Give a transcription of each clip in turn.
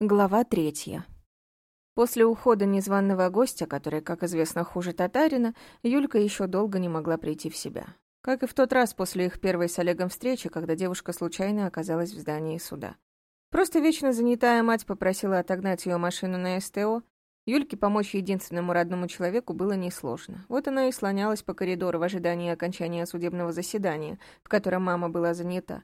Глава третья. После ухода незваного гостя, который, как известно, хуже татарина, Юлька еще долго не могла прийти в себя. Как и в тот раз после их первой с Олегом встречи, когда девушка случайно оказалась в здании суда. Просто вечно занятая мать попросила отогнать ее машину на СТО. Юльке помочь единственному родному человеку было несложно. Вот она и слонялась по коридору в ожидании окончания судебного заседания, в котором мама была занята.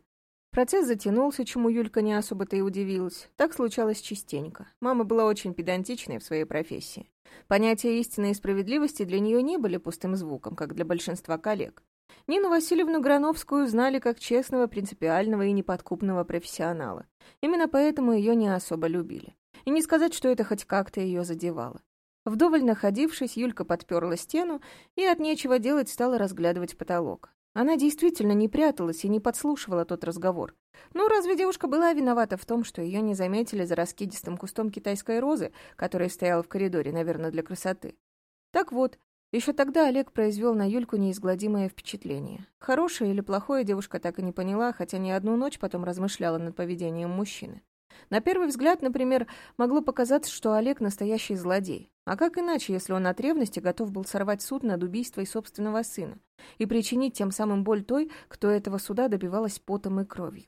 Процесс затянулся, чему Юлька не особо-то и удивилась. Так случалось частенько. Мама была очень педантичной в своей профессии. Понятия истины и справедливости для нее не были пустым звуком, как для большинства коллег. Нину Васильевну Грановскую знали как честного, принципиального и неподкупного профессионала. Именно поэтому ее не особо любили. И не сказать, что это хоть как-то ее задевало. Вдоволь находившись, Юлька подперла стену и от нечего делать стала разглядывать потолок. Она действительно не пряталась и не подслушивала тот разговор. Ну, разве девушка была виновата в том, что ее не заметили за раскидистым кустом китайской розы, который стоял в коридоре, наверное, для красоты? Так вот, еще тогда Олег произвел на Юльку неизгладимое впечатление. Хорошее или плохое девушка так и не поняла, хотя не одну ночь потом размышляла над поведением мужчины. На первый взгляд, например, могло показаться, что Олег настоящий злодей. А как иначе, если он от ревности готов был сорвать суд над убийством собственного сына и причинить тем самым боль той, кто этого суда добивалась потом и кровью?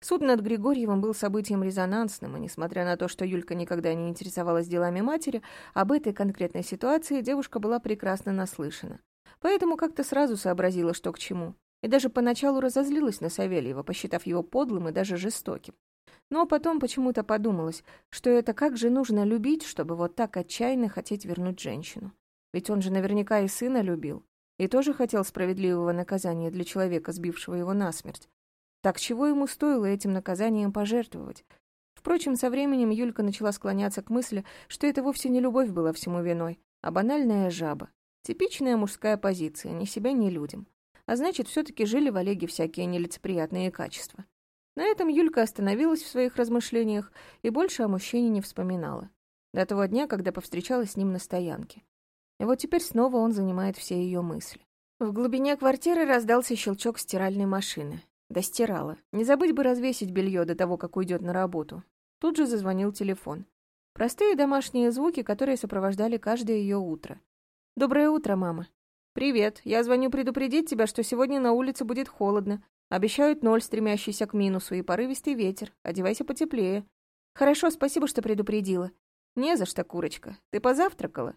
Суд над Григорьевым был событием резонансным, и несмотря на то, что Юлька никогда не интересовалась делами матери, об этой конкретной ситуации девушка была прекрасно наслышана. Поэтому как-то сразу сообразила, что к чему. И даже поначалу разозлилась на Савельева, посчитав его подлым и даже жестоким. Но потом почему-то подумалось, что это как же нужно любить, чтобы вот так отчаянно хотеть вернуть женщину. Ведь он же наверняка и сына любил, и тоже хотел справедливого наказания для человека, сбившего его насмерть. Так чего ему стоило этим наказанием пожертвовать? Впрочем, со временем Юлька начала склоняться к мысли, что это вовсе не любовь была всему виной, а банальная жаба. Типичная мужская позиция, ни себя, ни людям. А значит, все таки жили в Олеге всякие нелицеприятные качества. На этом Юлька остановилась в своих размышлениях и больше о мужчине не вспоминала. До того дня, когда повстречалась с ним на стоянке. И вот теперь снова он занимает все ее мысли. В глубине квартиры раздался щелчок стиральной машины. Достирала. Не забыть бы развесить белье до того, как уйдет на работу. Тут же зазвонил телефон. Простые домашние звуки, которые сопровождали каждое ее утро. «Доброе утро, мама». «Привет. Я звоню предупредить тебя, что сегодня на улице будет холодно. Обещают ноль, стремящийся к минусу, и порывистый ветер. Одевайся потеплее. Хорошо, спасибо, что предупредила. Не за что, курочка. Ты позавтракала?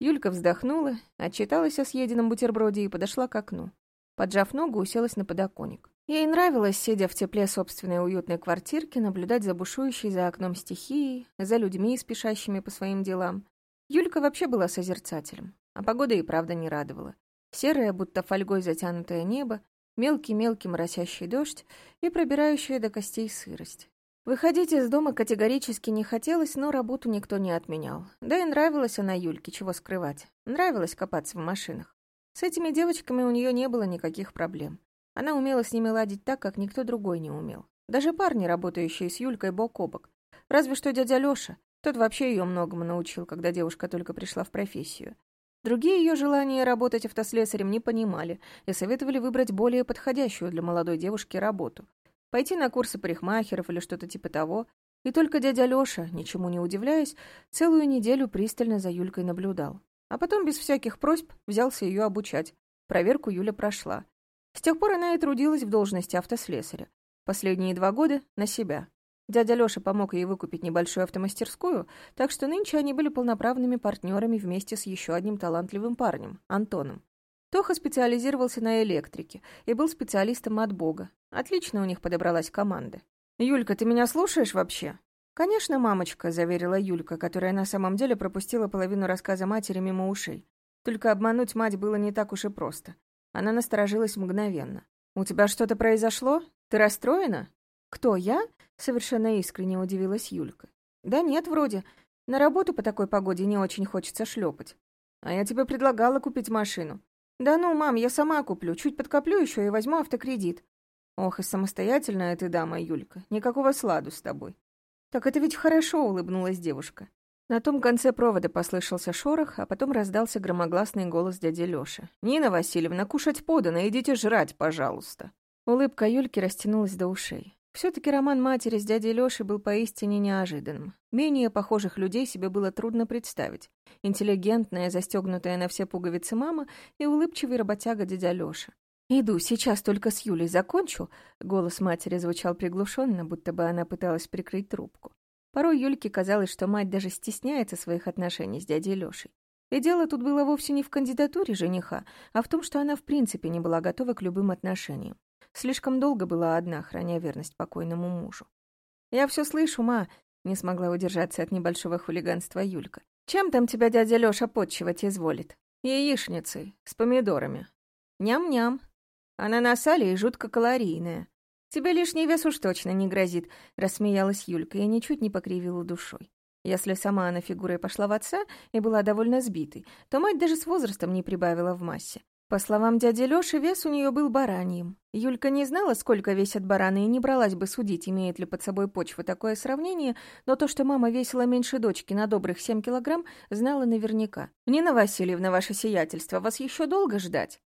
Юлька вздохнула, отчиталась о съеденном бутерброде и подошла к окну. Поджав ногу, уселась на подоконник. Ей нравилось, сидя в тепле собственной уютной квартирки, наблюдать за бушующей за окном стихией, за людьми, спешащими по своим делам. Юлька вообще была созерцателем, а погода и правда не радовала. Серое, будто фольгой затянутое небо, мелкий-мелкий моросящий дождь и пробирающая до костей сырость. Выходить из дома категорически не хотелось, но работу никто не отменял. Да и нравилась она Юльке, чего скрывать. Нравилось копаться в машинах. С этими девочками у нее не было никаких проблем. Она умела с ними ладить так, как никто другой не умел. Даже парни, работающие с Юлькой бок о бок. Разве что дядя Лёша. Тот вообще ее многому научил, когда девушка только пришла в профессию. Другие ее желания работать автослесарем не понимали и советовали выбрать более подходящую для молодой девушки работу. Пойти на курсы парикмахеров или что-то типа того. И только дядя Лёша, ничему не удивляясь, целую неделю пристально за Юлькой наблюдал. А потом без всяких просьб взялся ее обучать. Проверку Юля прошла. С тех пор она и трудилась в должности автослесаря. Последние два года — на себя. Дядя Лёша помог ей выкупить небольшую автомастерскую, так что нынче они были полноправными партнерами вместе с еще одним талантливым парнем, Антоном. Тоха специализировался на электрике и был специалистом от бога. Отлично у них подобралась команда. «Юлька, ты меня слушаешь вообще?» «Конечно, мамочка», — заверила Юлька, которая на самом деле пропустила половину рассказа матери мимо ушей. Только обмануть мать было не так уж и просто. Она насторожилась мгновенно. «У тебя что-то произошло? Ты расстроена?» «Кто, я?» — совершенно искренне удивилась Юлька. «Да нет, вроде. На работу по такой погоде не очень хочется шлепать. А я тебе предлагала купить машину. Да ну, мам, я сама куплю. Чуть подкоплю еще и возьму автокредит. Ох, и самостоятельная ты дама, Юлька. Никакого сладу с тобой. Так это ведь хорошо, улыбнулась девушка. На том конце провода послышался шорох, а потом раздался громогласный голос дяди Лёши. «Нина Васильевна, кушать подано, идите жрать, пожалуйста». Улыбка Юльки растянулась до ушей. Все-таки роман матери с дядей Лешей был поистине неожиданным. Менее похожих людей себе было трудно представить. Интеллигентная, застегнутая на все пуговицы мама и улыбчивый работяга дядя Леша. «Иду, сейчас только с Юлей закончу», — голос матери звучал приглушенно, будто бы она пыталась прикрыть трубку. Порой Юльке казалось, что мать даже стесняется своих отношений с дядей Лешей. И дело тут было вовсе не в кандидатуре жениха, а в том, что она в принципе не была готова к любым отношениям. Слишком долго была одна, храня верность покойному мужу. «Я все слышу, ма», — не смогла удержаться от небольшого хулиганства Юлька. «Чем там тебя дядя Лёша подчивать изволит?» «Яичницей, с помидорами». «Ням-ням. Она на сале и жутко калорийная. Тебе лишний вес уж точно не грозит», — рассмеялась Юлька и ничуть не покривила душой. Если сама она фигурой пошла в отца и была довольно сбитой, то мать даже с возрастом не прибавила в массе. По словам дяди Лёши, вес у нее был бараньим. Юлька не знала, сколько весят бараны, и не бралась бы судить, имеет ли под собой почва такое сравнение, но то, что мама весила меньше дочки на добрых семь килограмм, знала наверняка. «Нина Васильевна, ваше сиятельство, вас еще долго ждать?»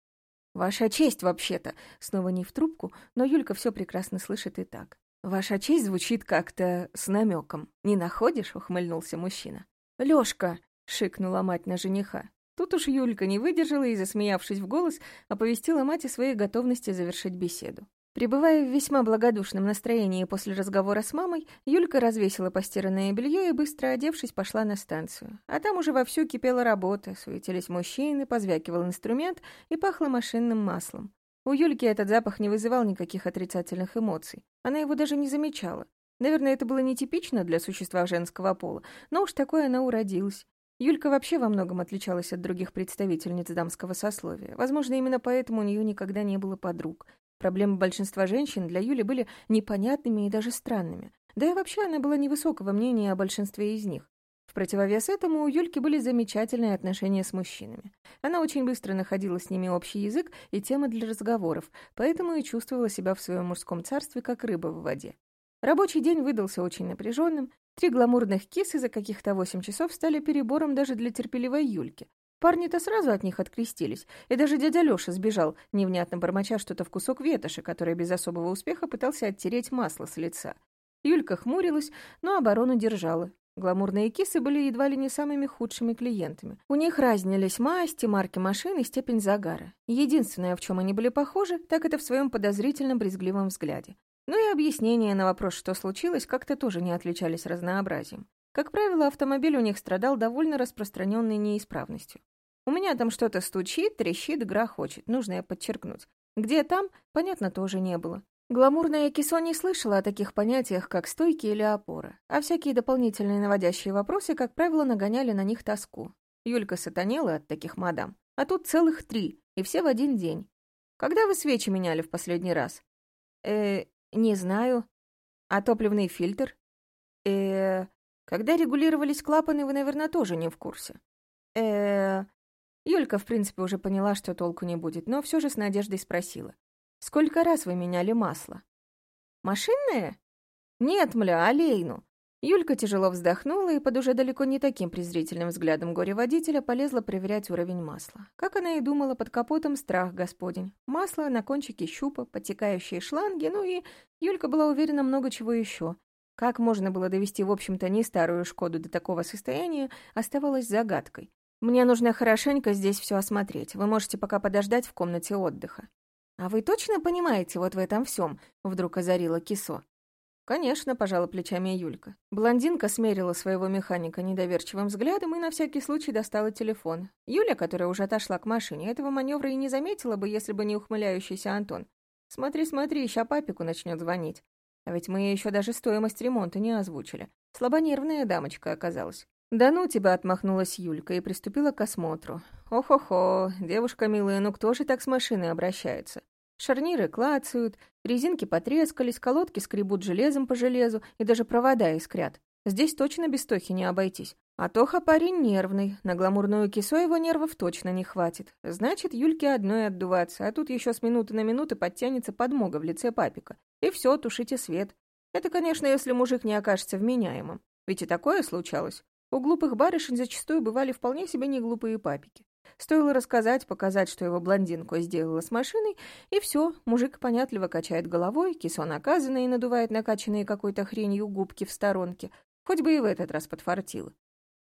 «Ваша честь, вообще-то!» Снова не в трубку, но Юлька все прекрасно слышит и так. «Ваша честь звучит как-то с намеком. Не находишь?» — ухмыльнулся мужчина. «Лёшка!» — шикнула мать на жениха. Тут уж Юлька не выдержала и, засмеявшись в голос, оповестила мать о своей готовности завершить беседу. Пребывая в весьма благодушном настроении после разговора с мамой, Юлька развесила постиранное белье и, быстро одевшись, пошла на станцию. А там уже вовсю кипела работа, суетились мужчины, позвякивал инструмент и пахло машинным маслом. У Юльки этот запах не вызывал никаких отрицательных эмоций. Она его даже не замечала. Наверное, это было нетипично для существа женского пола, но уж такое она уродилась. Юлька вообще во многом отличалась от других представительниц дамского сословия. Возможно, именно поэтому у нее никогда не было подруг. Проблемы большинства женщин для Юли были непонятными и даже странными. Да и вообще она была невысокого мнения о большинстве из них. В противовес этому у Юльки были замечательные отношения с мужчинами. Она очень быстро находила с ними общий язык и темы для разговоров, поэтому и чувствовала себя в своем мужском царстве как рыба в воде. Рабочий день выдался очень напряженным, Три гламурных кисы за каких-то восемь часов стали перебором даже для терпеливой Юльки. Парни-то сразу от них открестились, и даже дядя Лёша сбежал, невнятно бормоча что-то в кусок ветоши, который без особого успеха пытался оттереть масло с лица. Юлька хмурилась, но оборону держала. Гламурные кисы были едва ли не самыми худшими клиентами. У них разнились масти, марки машин и степень загара. Единственное, в чем они были похожи, так это в своем подозрительном брезгливом взгляде. Ну и объяснения на вопрос, что случилось, как-то тоже не отличались разнообразием. Как правило, автомобиль у них страдал довольно распространенной неисправностью. У меня там что-то стучит, трещит, грохочет, нужно я подчеркнуть. Где там, понятно, тоже не было. Гламурная Кисо не слышала о таких понятиях, как стойки или опора, а всякие дополнительные наводящие вопросы, как правило, нагоняли на них тоску. Юлька сатанела от таких мадам, а тут целых три, и все в один день. Когда вы свечи меняли в последний раз? Э, «Не знаю. А топливный фильтр?» э Когда регулировались клапаны, вы, наверное, тоже не в курсе. э Юлька, в принципе, уже поняла, что толку не будет, но все же с надеждой спросила. «Сколько раз вы меняли масло?» «Машинное?» «Нет, мля, олейну. Юлька тяжело вздохнула и под уже далеко не таким презрительным взглядом горе-водителя полезла проверять уровень масла. Как она и думала, под капотом страх господень. Масло на кончике щупа, подтекающие шланги, ну и Юлька была уверена много чего еще. Как можно было довести, в общем-то, не старую «Шкоду» до такого состояния, оставалось загадкой. «Мне нужно хорошенько здесь все осмотреть. Вы можете пока подождать в комнате отдыха». «А вы точно понимаете вот в этом всем?» — вдруг озарила Кисо. «Конечно», — пожала плечами Юлька. Блондинка смерила своего механика недоверчивым взглядом и на всякий случай достала телефон. Юля, которая уже отошла к машине, этого маневра и не заметила бы, если бы не ухмыляющийся Антон. «Смотри, смотри, ща папику начнет звонить. А ведь мы еще даже стоимость ремонта не озвучили. Слабонервная дамочка оказалась». «Да ну тебя!» — отмахнулась Юлька и приступила к осмотру. «Ох-охо, девушка милая, ну кто же так с машиной обращается? Шарниры клацают, резинки потрескались, колодки скребут железом по железу и даже провода искрят. Здесь точно без Тохи не обойтись. А Тоха парень нервный, на гламурную кису его нервов точно не хватит. Значит, Юльке одной отдуваться, а тут еще с минуты на минуту подтянется подмога в лице папика. И все, тушите свет. Это, конечно, если мужик не окажется вменяемым. Ведь и такое случалось. У глупых барышень зачастую бывали вполне себе не глупые папики. Стоило рассказать, показать, что его блондинку сделала с машиной, и все, мужик понятливо качает головой, кисон наказанный и надувает накачанные какой-то хренью губки в сторонке. Хоть бы и в этот раз подфартило.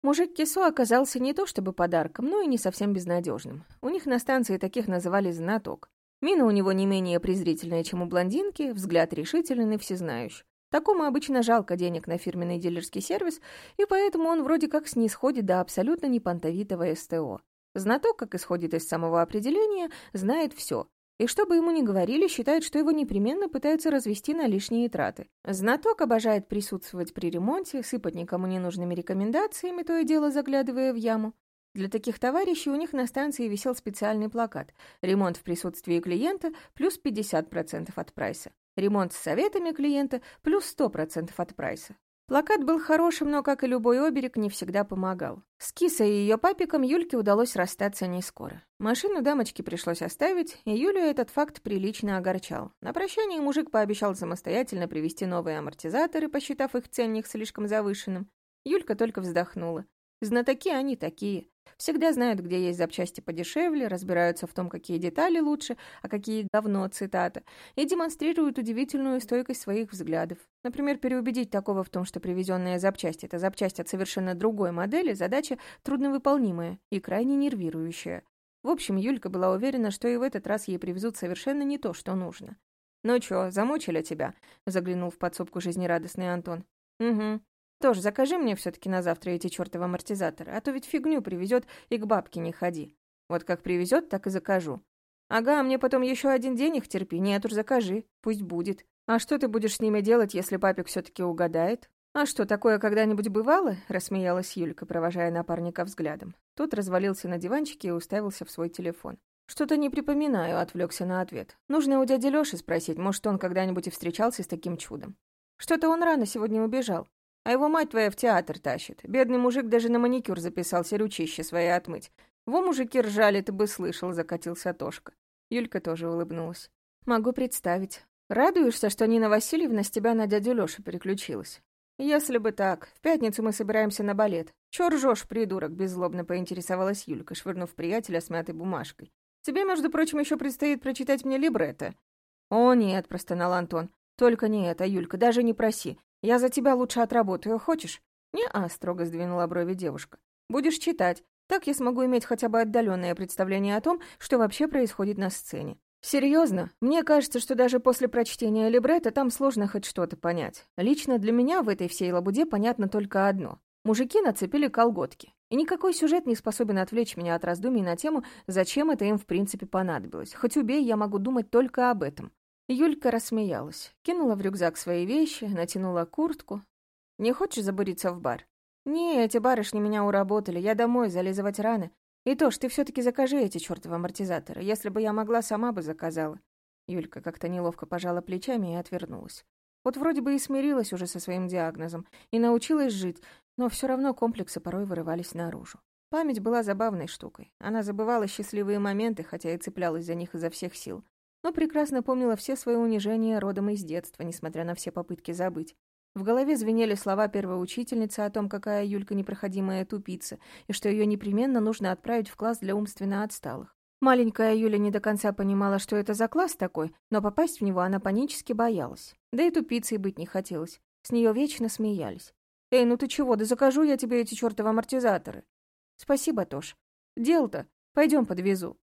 Мужик Кисо оказался не то чтобы подарком, но и не совсем безнадежным. У них на станции таких называли «знаток». Мина у него не менее презрительная, чем у блондинки, взгляд решительный и всезнающий. Такому обычно жалко денег на фирменный дилерский сервис, и поэтому он вроде как снисходит до абсолютно непонтовитого СТО. Знаток, как исходит из самого определения, знает все. И что бы ему ни говорили, считает, что его непременно пытаются развести на лишние траты. Знаток обожает присутствовать при ремонте, сыпать никому ненужными рекомендациями, то и дело заглядывая в яму. Для таких товарищей у них на станции висел специальный плакат «Ремонт в присутствии клиента плюс 50% от прайса». Ремонт с советами клиента плюс 100% от прайса. Плакат был хорошим, но, как и любой оберег, не всегда помогал. С Кисой и ее папиком Юльке удалось расстаться не скоро. Машину дамочке пришлось оставить, и Юлю этот факт прилично огорчал. На прощание мужик пообещал самостоятельно привезти новые амортизаторы, посчитав их ценник слишком завышенным. Юлька только вздохнула. Знатоки они такие. Всегда знают, где есть запчасти подешевле, разбираются в том, какие детали лучше, а какие говно, цитата, и демонстрируют удивительную стойкость своих взглядов. Например, переубедить такого в том, что привезенная запчасть — это запчасть от совершенно другой модели, задача трудновыполнимая и крайне нервирующая. В общем, Юлька была уверена, что и в этот раз ей привезут совершенно не то, что нужно. «Ну чё, замучили тебя?» — заглянул в подсобку жизнерадостный Антон. «Угу. Тоже закажи мне все-таки на завтра эти чертовы амортизаторы, а то ведь фигню привезет и к бабке не ходи. Вот как привезет, так и закажу. Ага, мне потом еще один день их терпи. Нет уж, закажи, пусть будет. А что ты будешь с ними делать, если папик все-таки угадает? А что, такое когда-нибудь бывало? Рассмеялась Юлька, провожая напарника взглядом. Тот развалился на диванчике и уставился в свой телефон. «Что-то не припоминаю», — отвлекся на ответ. «Нужно у дяди Лёши спросить, может, он когда-нибудь и встречался с таким чудом». «Что-то он рано сегодня убежал. А его мать твоя в театр тащит. Бедный мужик даже на маникюр записался ручище свои отмыть. Во мужики ржали, ты бы слышал, закатился Тошка. Юлька тоже улыбнулась. Могу представить. Радуешься, что Нина Васильевна с тебя на дядю Лёшу переключилась? Если бы так. В пятницу мы собираемся на балет. Чё ржёшь, придурок? Беззлобно поинтересовалась Юлька, швырнув приятеля с мятой бумажкой. Тебе, между прочим, еще предстоит прочитать мне либретто. О, нет, простонал Антон. Только не это, Юлька, даже не проси. Я за тебя лучше отработаю, хочешь?» «Не-а», — строго сдвинула брови девушка. «Будешь читать. Так я смогу иметь хотя бы отдаленное представление о том, что вообще происходит на сцене. Серьезно, мне кажется, что даже после прочтения либретто там сложно хоть что-то понять. Лично для меня в этой всей лабуде понятно только одно. Мужики нацепили колготки. И никакой сюжет не способен отвлечь меня от раздумий на тему, зачем это им в принципе понадобилось. Хоть убей, я могу думать только об этом. Юлька рассмеялась, кинула в рюкзак свои вещи, натянула куртку. «Не хочешь забуриться в бар?» «Не, эти барышни меня уработали, я домой, зализывать раны. И то ж, ты все таки закажи эти чертовы амортизаторы. Если бы я могла, сама бы заказала». Юлька как-то неловко пожала плечами и отвернулась. Вот вроде бы и смирилась уже со своим диагнозом, и научилась жить, но все равно комплексы порой вырывались наружу. Память была забавной штукой. Она забывала счастливые моменты, хотя и цеплялась за них изо всех сил но прекрасно помнила все свои унижения родом из детства, несмотря на все попытки забыть. В голове звенели слова первой учительницы о том, какая Юлька непроходимая тупица, и что ее непременно нужно отправить в класс для умственно отсталых. Маленькая Юля не до конца понимала, что это за класс такой, но попасть в него она панически боялась. Да и тупицей быть не хотелось. С нее вечно смеялись. «Эй, ну ты чего, да закажу я тебе эти чертовы амортизаторы». «Спасибо, Тош. Дел-то. Пойдем подвезу».